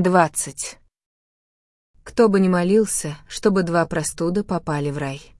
20. Кто бы ни молился, чтобы два простуда попали в рай.